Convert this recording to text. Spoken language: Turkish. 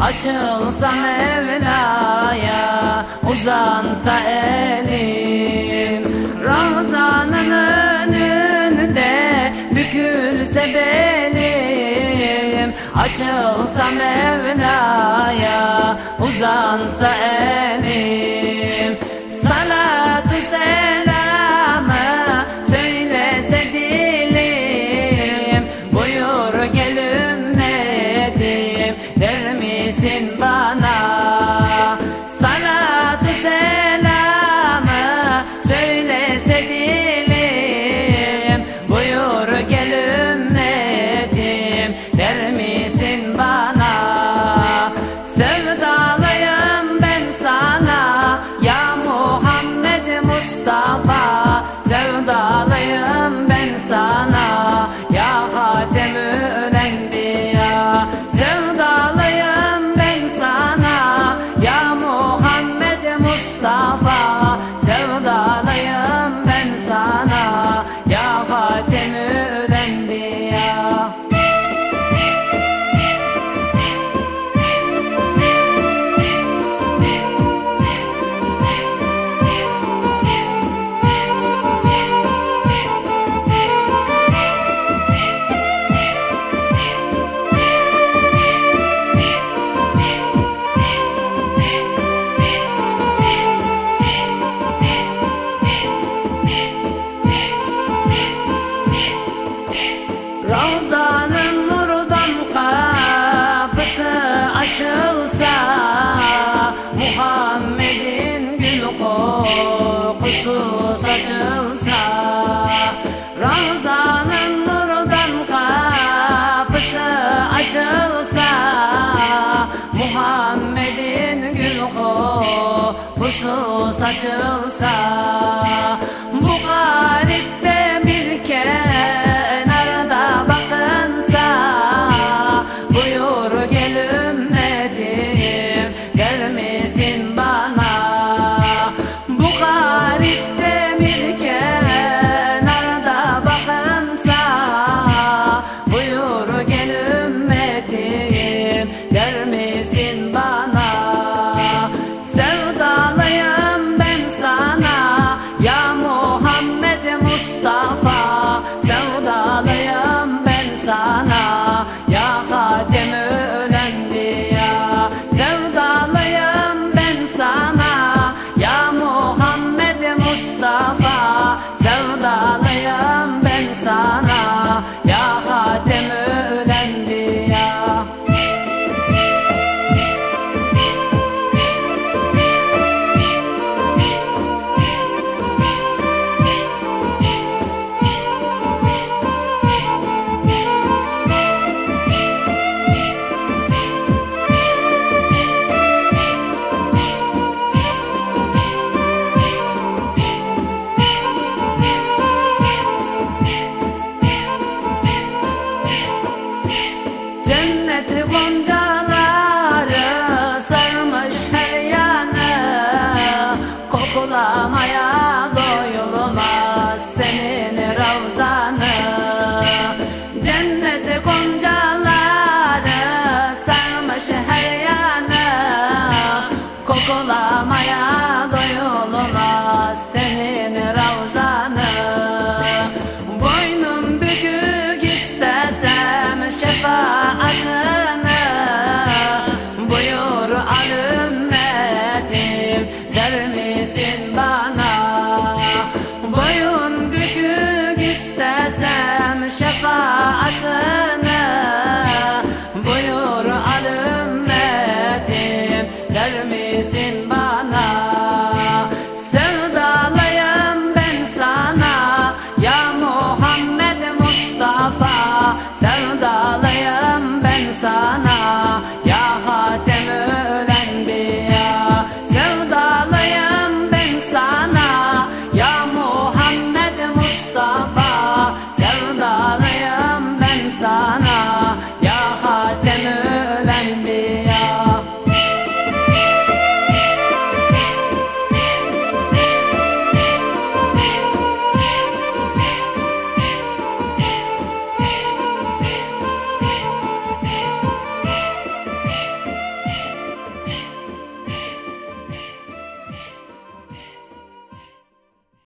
Açılsa Mevla'ya uzansa elim. Ramazanın önünde bükülse belim. Açılsa Mevla'ya uzansa elim. kokusu saçılsa Ramazan'ın nurundan kapısı açılsa Muhammed'in gül kokusu saçılsa cennet vonca